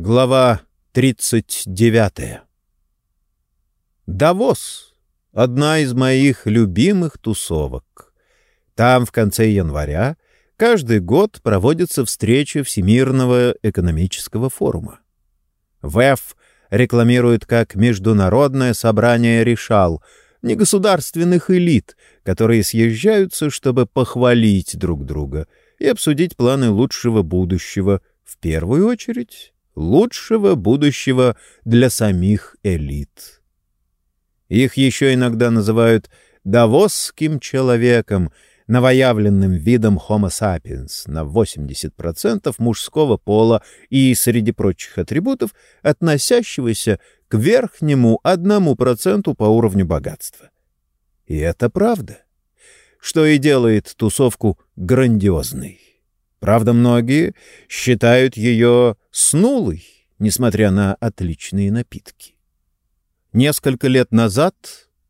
Глава 39. Давос — одна из моих любимых тусовок. Там в конце января каждый год проводится встреча Всемирного экономического форума. ВЭФ рекламирует как международное собрание решал, негосударственных элит, которые съезжаются, чтобы похвалить друг друга и обсудить планы лучшего будущего, в первую очередь лучшего будущего для самих элит. Их еще иногда называют «давосским человеком», новоявленным видом Homo sapiens на 80% мужского пола и, среди прочих атрибутов, относящегося к верхнему 1% по уровню богатства. И это правда, что и делает тусовку грандиозной. Правда, многие считают ее снулой, несмотря на отличные напитки. Несколько лет назад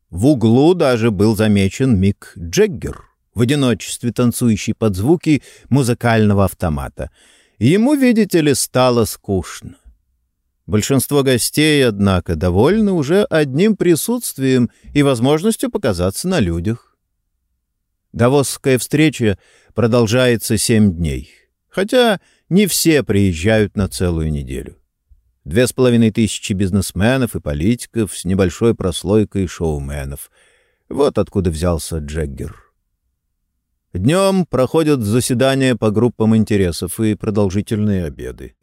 в углу даже был замечен Мик Джеггер, в одиночестве танцующий под звуки музыкального автомата. Ему, видите ли, стало скучно. Большинство гостей, однако, довольны уже одним присутствием и возможностью показаться на людях. Давосская встреча продолжается семь дней, хотя не все приезжают на целую неделю. Две с половиной тысячи бизнесменов и политиков с небольшой прослойкой шоуменов. Вот откуда взялся Джеггер. Днем проходят заседания по группам интересов и продолжительные обеды.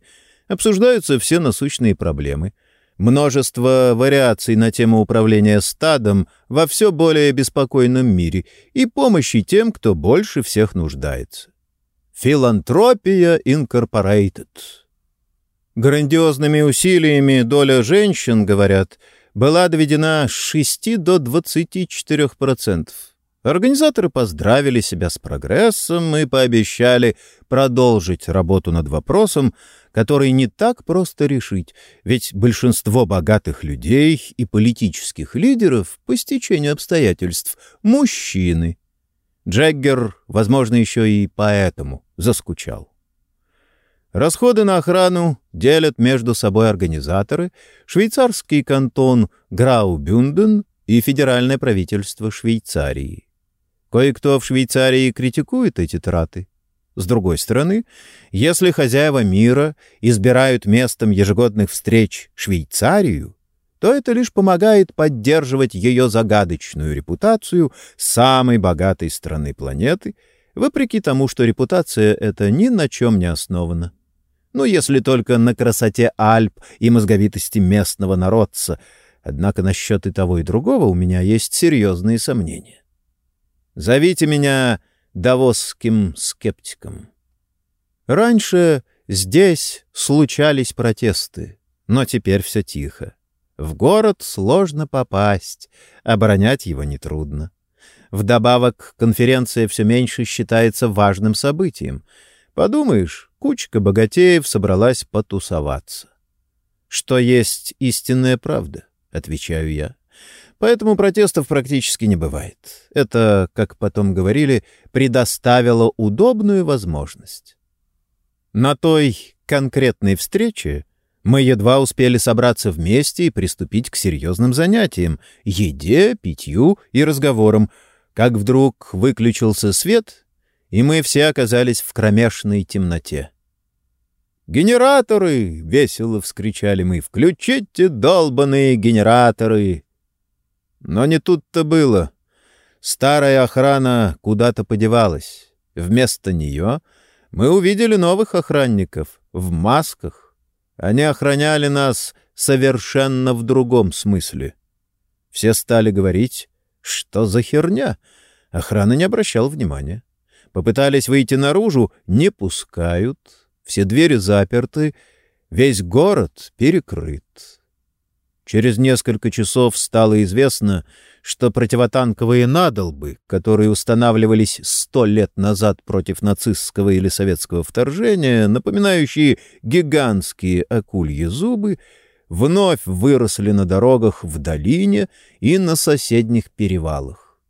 Обсуждаются все насущные проблемы — множество вариаций на тему управления стадом во все более беспокойном мире и помощи тем, кто больше всех нуждается. Филантропия Инкорпорейтед. Грандиозными усилиями доля женщин, говорят, была доведена с 6 до 24%. Организаторы поздравили себя с прогрессом и пообещали продолжить работу над вопросом, который не так просто решить, ведь большинство богатых людей и политических лидеров по стечению обстоятельств — мужчины. Джаггер, возможно, еще и поэтому заскучал. Расходы на охрану делят между собой организаторы, швейцарский кантон Граубюнден и федеральное правительство Швейцарии. Кое-кто в Швейцарии критикует эти траты. С другой стороны, если хозяева мира избирают местом ежегодных встреч Швейцарию, то это лишь помогает поддерживать ее загадочную репутацию самой богатой страны планеты, вопреки тому, что репутация эта ни на чем не основана. Ну, если только на красоте Альп и мозговитости местного народца. Однако насчет и того, и другого у меня есть серьезные сомнения. Зовите меня давосским скептикам. Раньше здесь случались протесты, но теперь все тихо. В город сложно попасть, оборонять его нетрудно. Вдобавок, конференция все меньше считается важным событием. Подумаешь, кучка богатеев собралась потусоваться. «Что есть истинная правда?» — отвечаю я. Поэтому протестов практически не бывает. Это, как потом говорили, предоставило удобную возможность. На той конкретной встрече мы едва успели собраться вместе и приступить к серьезным занятиям — еде, питью и разговорам, как вдруг выключился свет, и мы все оказались в кромешной темноте. «Генераторы!» — весело вскричали мы. «Включите долбаные генераторы!» Но не тут-то было. Старая охрана куда-то подевалась. Вместо нее мы увидели новых охранников в масках. Они охраняли нас совершенно в другом смысле. Все стали говорить, что за херня. Охрана не обращала внимания. Попытались выйти наружу — не пускают. Все двери заперты, весь город перекрыт. Через несколько часов стало известно, что противотанковые надолбы, которые устанавливались сто лет назад против нацистского или советского вторжения, напоминающие гигантские акульи зубы, вновь выросли на дорогах в долине и на соседних перевалах.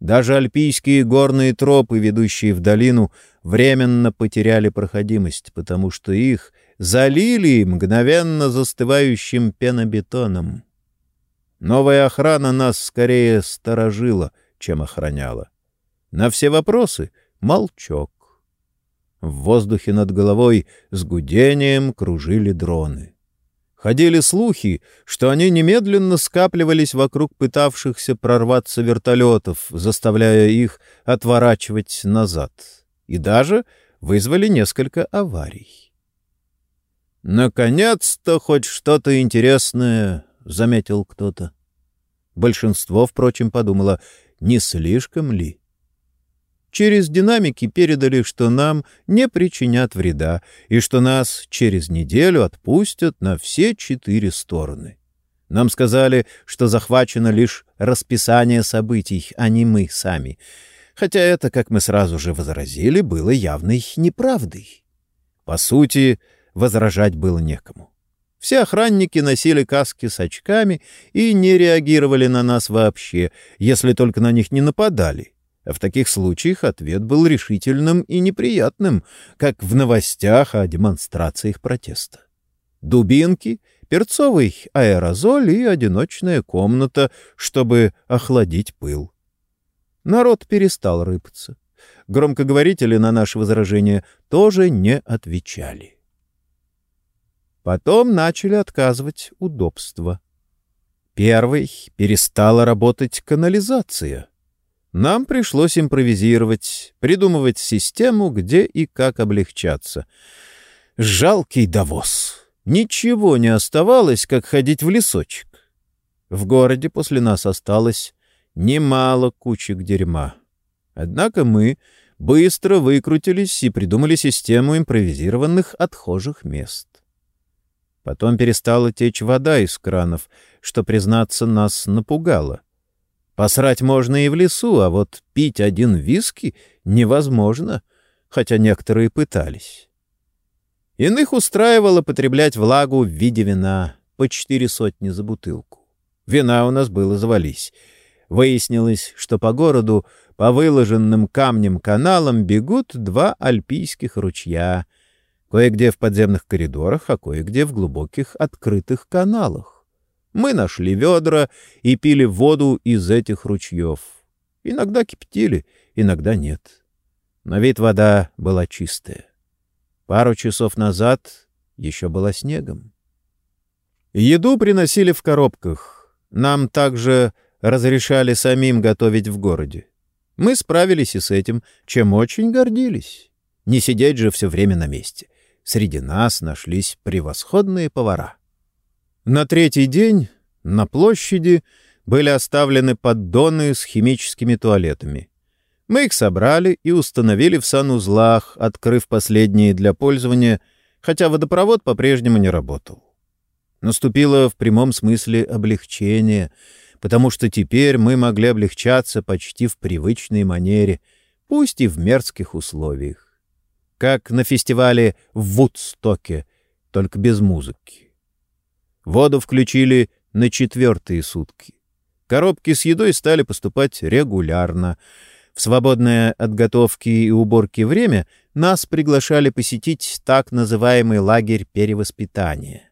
Даже альпийские горные тропы, ведущие в долину, временно потеряли проходимость, потому что их залили мгновенно застывающим пенобетоном. Новая охрана нас скорее сторожила, чем охраняла. На все вопросы — молчок. В воздухе над головой с гудением кружили дроны. Ходили слухи, что они немедленно скапливались вокруг пытавшихся прорваться вертолетов, заставляя их отворачивать назад. И даже вызвали несколько аварий. «Наконец-то хоть что-то интересное», — заметил кто-то. Большинство, впрочем, подумало, не слишком ли? Через динамики передали, что нам не причинят вреда и что нас через неделю отпустят на все четыре стороны. Нам сказали, что захвачено лишь расписание событий, а не мы сами. Хотя это, как мы сразу же возразили, было явной неправдой. По сути, возражать было некому. Все охранники носили каски с очками и не реагировали на нас вообще, если только на них не нападали. А в таких случаях ответ был решительным и неприятным, как в новостях о демонстрациях протеста. Дубинки, перцовый аэрозоль и одиночная комната, чтобы охладить пыл. Народ перестал рыпаться. Громкоговорители на наши возражения тоже не отвечали. Потом начали отказывать удобства. Первый перестала работать канализация. Нам пришлось импровизировать, придумывать систему, где и как облегчаться. Жалкий довоз. Ничего не оставалось, как ходить в лесочек. В городе после нас осталось немало кучек дерьма. Однако мы быстро выкрутились и придумали систему импровизированных отхожих мест. Потом перестала течь вода из кранов, что, признаться, нас напугало. Посрать можно и в лесу, а вот пить один виски невозможно, хотя некоторые пытались. Иных устраивало потреблять влагу в виде вина, по четыре сотни за бутылку. Вина у нас было завались. Выяснилось, что по городу по выложенным камнем каналам бегут два альпийских ручья — Кое-где в подземных коридорах, а кое-где в глубоких открытых каналах. Мы нашли ведра и пили воду из этих ручьев. Иногда кипятили, иногда нет. Но вид вода была чистая. Пару часов назад еще была снегом. Еду приносили в коробках. Нам также разрешали самим готовить в городе. Мы справились и с этим, чем очень гордились. Не сидеть же все время на месте среди нас нашлись превосходные повара. На третий день на площади были оставлены поддоны с химическими туалетами. Мы их собрали и установили в санузлах, открыв последние для пользования, хотя водопровод по-прежнему не работал. Наступило в прямом смысле облегчение, потому что теперь мы могли облегчаться почти в привычной манере, пусть и в мерзких условиях как на фестивале в Вудстоке, только без музыки. Воду включили на четвертые сутки. Коробки с едой стали поступать регулярно. В свободное от готовки и уборки время нас приглашали посетить так называемый лагерь перевоспитания.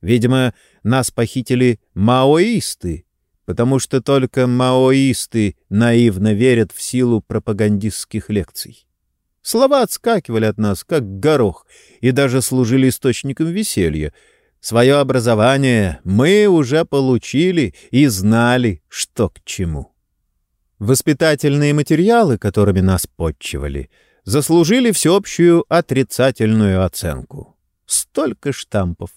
Видимо, нас похитили маоисты, потому что только маоисты наивно верят в силу пропагандистских лекций. Слова отскакивали от нас, как горох, и даже служили источником веселья. Свое образование мы уже получили и знали, что к чему. Воспитательные материалы, которыми нас подчивали, заслужили всеобщую отрицательную оценку. Столько штампов.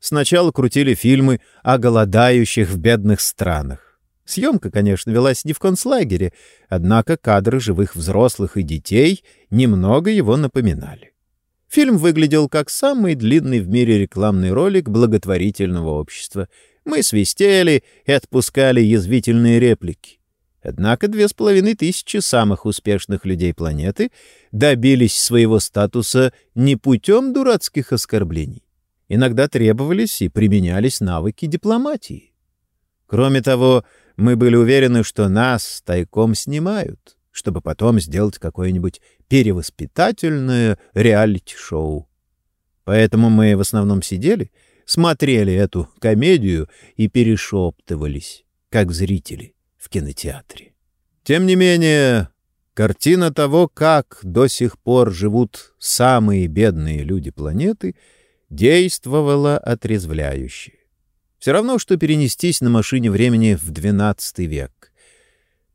Сначала крутили фильмы о голодающих в бедных странах. Съемка, конечно, велась не в концлагере, однако кадры живых взрослых и детей немного его напоминали. Фильм выглядел как самый длинный в мире рекламный ролик благотворительного общества. Мы свистели и отпускали язвительные реплики. Однако две с половиной тысячи самых успешных людей планеты добились своего статуса не путем дурацких оскорблений. Иногда требовались и применялись навыки дипломатии. Кроме того, мы были уверены, что нас тайком снимают, чтобы потом сделать какое-нибудь перевоспитательное реалити-шоу. Поэтому мы в основном сидели, смотрели эту комедию и перешептывались, как зрители в кинотеатре. Тем не менее, картина того, как до сих пор живут самые бедные люди планеты, действовала отрезвляюще. Все равно, что перенестись на машине времени в XII век.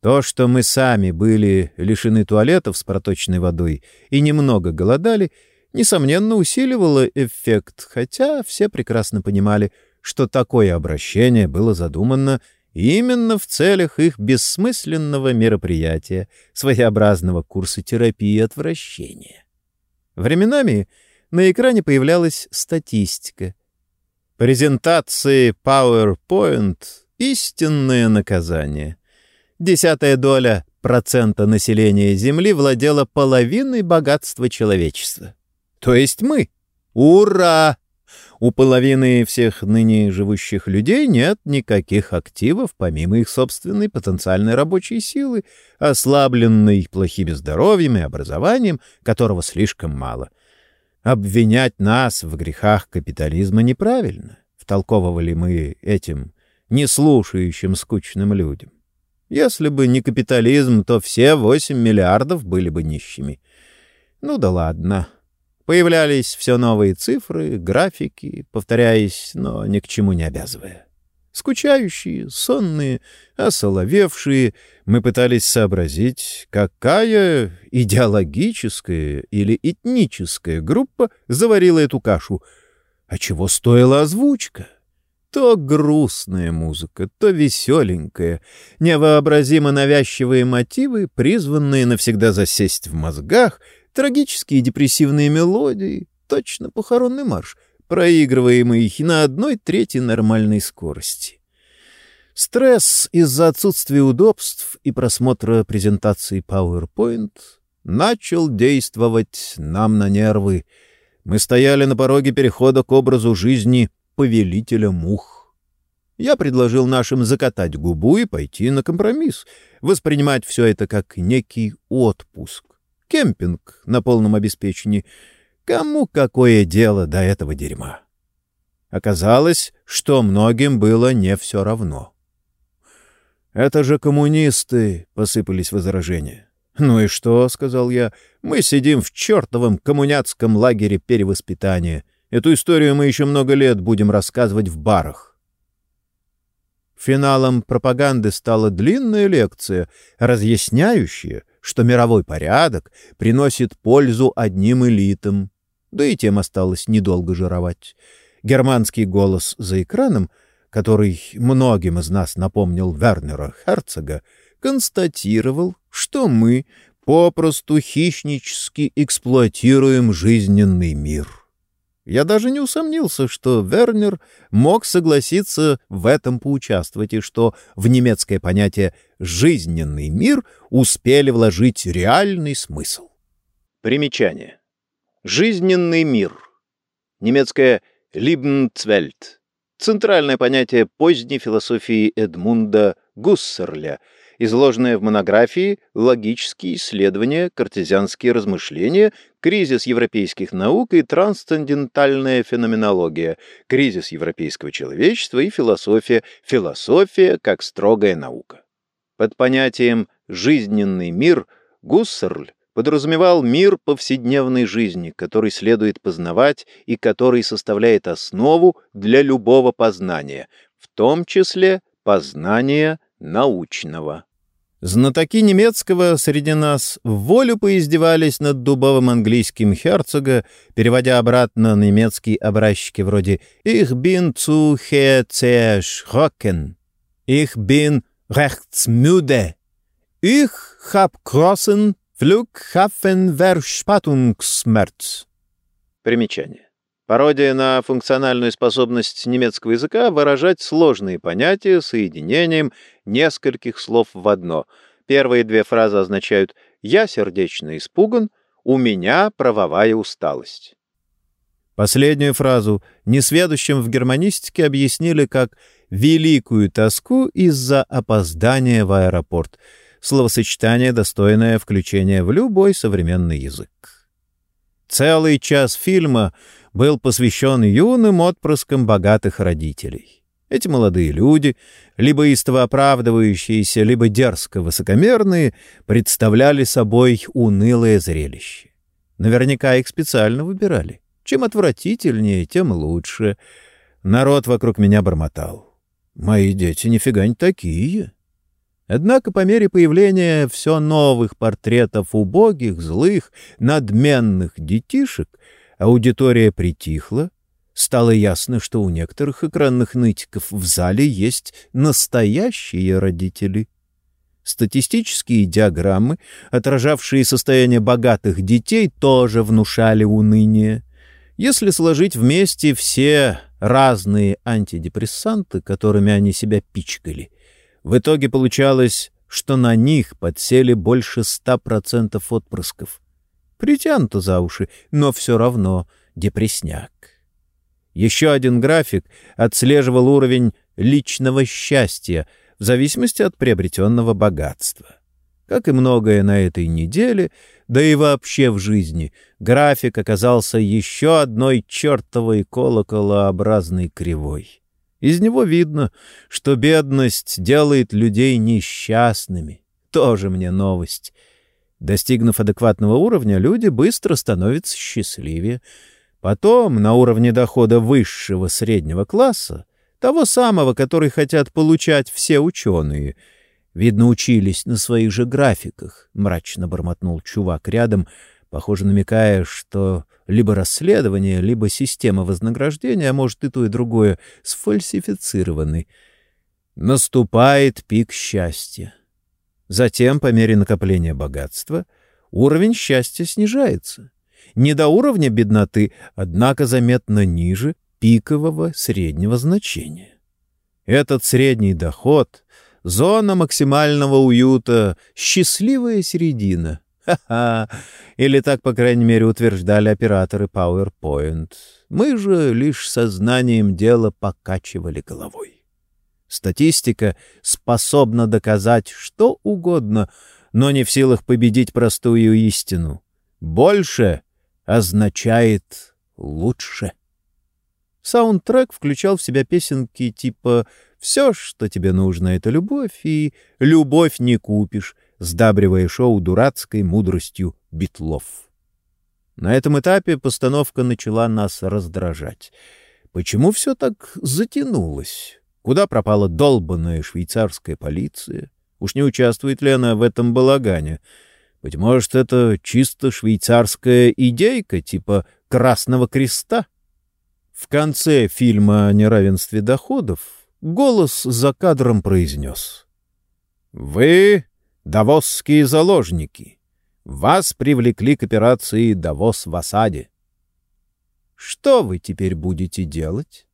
То, что мы сами были лишены туалетов с проточной водой и немного голодали, несомненно усиливало эффект, хотя все прекрасно понимали, что такое обращение было задумано именно в целях их бессмысленного мероприятия, своеобразного курса терапии отвращения. Временами на экране появлялась статистика. Презентации PowerPoint — истинное наказание. Десятая доля процента населения Земли владела половиной богатства человечества. То есть мы. Ура! У половины всех ныне живущих людей нет никаких активов, помимо их собственной потенциальной рабочей силы, ослабленной плохими здоровьем и образованием, которого слишком мало. Обвинять нас в грехах капитализма неправильно, втолковывали мы этим неслушающим скучным людям. Если бы не капитализм, то все 8 миллиардов были бы нищими. Ну да ладно. Появлялись все новые цифры, графики, повторяясь, но ни к чему не обязывая. Скучающие, сонные, осоловевшие, мы пытались сообразить, какая идеологическая или этническая группа заварила эту кашу. А чего стоила озвучка? То грустная музыка, то веселенькая, невообразимо навязчивые мотивы, призванные навсегда засесть в мозгах, трагические депрессивные мелодии, точно похоронный марш, проигрываемый на одной трети нормальной скорости. Стресс из-за отсутствия удобств и просмотра презентации PowerPoint начал действовать нам на нервы. Мы стояли на пороге перехода к образу жизни — повелителя мух. Я предложил нашим закатать губу и пойти на компромисс, воспринимать все это как некий отпуск, кемпинг на полном обеспечении. Кому какое дело до этого дерьма? Оказалось, что многим было не все равно. «Это же коммунисты!» — посыпались возражения. «Ну и что?» — сказал я. «Мы сидим в чертовом коммуняцком лагере перевоспитания. Эту историю мы еще много лет будем рассказывать в барах. Финалом пропаганды стала длинная лекция, разъясняющая, что мировой порядок приносит пользу одним элитам. Да и тем осталось недолго жировать. Германский голос за экраном, который многим из нас напомнил Вернера Херцога, констатировал, что мы попросту хищнически эксплуатируем жизненный мир. Я даже не усомнился, что Вернер мог согласиться в этом поучаствовать, и что в немецкое понятие «жизненный мир» успели вложить реальный смысл. Примечание. Жизненный мир. Немецкое «Lebenswelt». Центральное понятие поздней философии Эдмунда Гуссерля — изложенное в монографии «Логические исследования, картезианские размышления, кризис европейских наук и трансцендентальная феноменология, кризис европейского человечества и философия, философия как строгая наука». Под понятием «жизненный мир» Гуссерль подразумевал мир повседневной жизни, который следует познавать и который составляет основу для любого познания, в том числе познания научного. Знатоки немецкого среди нас в волю поиздевались над дубовым английским герцога, переводя обратно на немецкий образчики вроде «Ich bin zu herzeschrocken», «Ich bin rechtsmüde», «Ich hab großen Flughafenverspattungsschmerz». Примечание. Пародия на функциональную способность немецкого языка выражать сложные понятия соединением нескольких слов в одно. Первые две фразы означают «я сердечно испуган», «у меня правовая усталость». Последнюю фразу несведущим в германистике объяснили как «великую тоску из-за опоздания в аэропорт», словосочетание, достойное включения в любой современный язык. Целый час фильма был посвящен юным отпрыскам богатых родителей. Эти молодые люди, либо истово оправдывающиеся, либо дерзко высокомерные, представляли собой унылое зрелище. Наверняка их специально выбирали. Чем отвратительнее, тем лучше. Народ вокруг меня бормотал. «Мои дети нифига не такие». Однако по мере появления все новых портретов убогих, злых, надменных детишек аудитория притихла, стало ясно, что у некоторых экранных нытиков в зале есть настоящие родители. Статистические диаграммы, отражавшие состояние богатых детей, тоже внушали уныние. Если сложить вместе все разные антидепрессанты, которыми они себя пичкали — в итоге получалось, что на них подсели больше ста процентов отпрысков. Притянуто за уши, но все равно депресняк. Еще один график отслеживал уровень личного счастья в зависимости от приобретенного богатства. Как и многое на этой неделе, да и вообще в жизни, график оказался еще одной чертовой колоколообразной кривой. Из него видно, что бедность делает людей несчастными. Тоже мне новость. Достигнув адекватного уровня, люди быстро становятся счастливее. Потом, на уровне дохода высшего среднего класса, того самого, который хотят получать все ученые, видно, учились на своих же графиках, — мрачно бормотнул чувак рядом, похоже, намекая, что либо расследование, либо система вознаграждения, а может и то, и другое, сфальсифицированы. Наступает пик счастья. Затем, по мере накопления богатства, уровень счастья снижается. Не до уровня бедноты, однако заметно ниже пикового среднего значения. Этот средний доход — зона максимального уюта, счастливая середина — Ха-ха! Или так, по крайней мере, утверждали операторы PowerPoint. Мы же лишь сознанием дела покачивали головой. Статистика способна доказать что угодно, но не в силах победить простую истину. Больше означает лучше. Саундтрек включал в себя песенки типа «Все, что тебе нужно, — это любовь, и любовь не купишь», сдабривая шоу дурацкой мудростью битлов. На этом этапе постановка начала нас раздражать. Почему все так затянулось? Куда пропала долбанная швейцарская полиция? Уж не участвует ли она в этом балагане? Быть может, это чисто швейцарская идейка, типа «Красного креста»? В конце фильма о неравенстве доходов голос за кадром произнес. «Вы Давосские заложники. Вас привлекли к операции «Давос в осаде». Что вы теперь будете делать?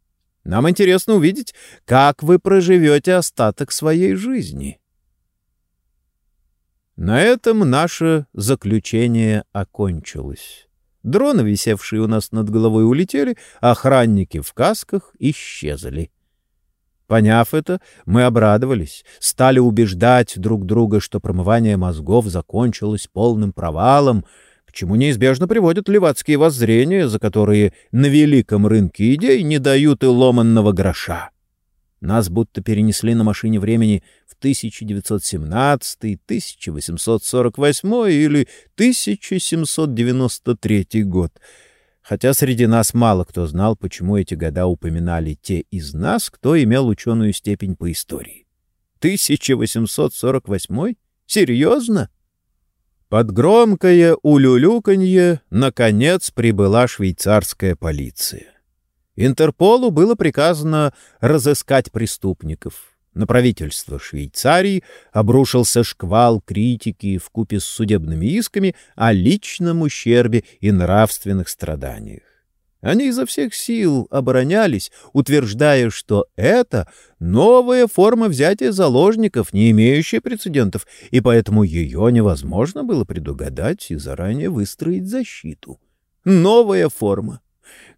Нам интересно увидеть, как вы проживете остаток своей жизни. На этом наше заключение окончилось. Дроны, висевшие у нас над головой, улетели, охранники в касках исчезли. Поняв это, мы обрадовались, стали убеждать друг друга, что промывание мозгов закончилось полным провалом, к чему неизбежно приводят левацкие воззрения, за которые на великом рынке идей не дают и ломанного гроша. Нас будто перенесли на машине времени в 1917, 1848 или 1793 год — хотя среди нас мало кто знал, почему эти года упоминали те из нас, кто имел ученую степень по истории. 1848? Серьезно? Под громкое улюлюканье, наконец, прибыла швейцарская полиция. Интерполу было приказано разыскать преступников. На правительство Швейцарии обрушился шквал критики в купе с судебными исками о личном ущербе и нравственных страданиях. Они изо всех сил оборонялись, утверждая, что это новая форма взятия заложников, не имеющая прецедентов, и поэтому ее невозможно было предугадать и заранее выстроить защиту. Новая форма.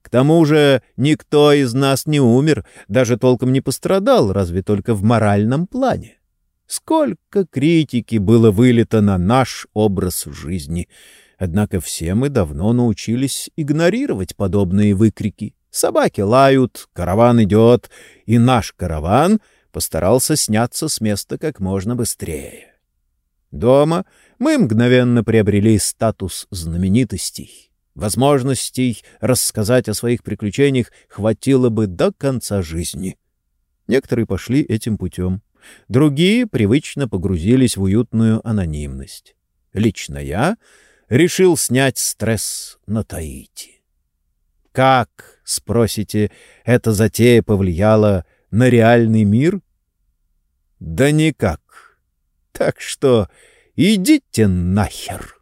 К тому же никто из нас не умер, даже толком не пострадал, разве только в моральном плане. Сколько критики было вылито на наш образ жизни. Однако все мы давно научились игнорировать подобные выкрики. Собаки лают, караван идет, и наш караван постарался сняться с места как можно быстрее. Дома мы мгновенно приобрели статус знаменитостей. Возможностей рассказать о своих приключениях хватило бы до конца жизни. Некоторые пошли этим путем. Другие привычно погрузились в уютную анонимность. Лично я решил снять стресс на Таити. Как, спросите, эта затея повлияла на реальный мир? Да никак. Так что идите нахер.